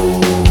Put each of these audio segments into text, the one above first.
you.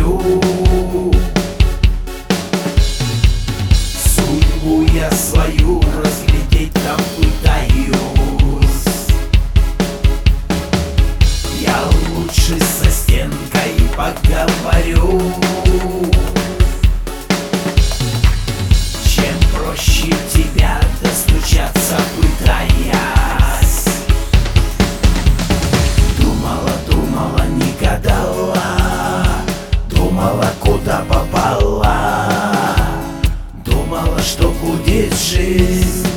entre feliz.